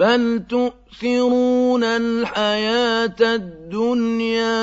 بَلْ تُؤْثِرُونَ الْحَيَاةَ الدُّنْيَا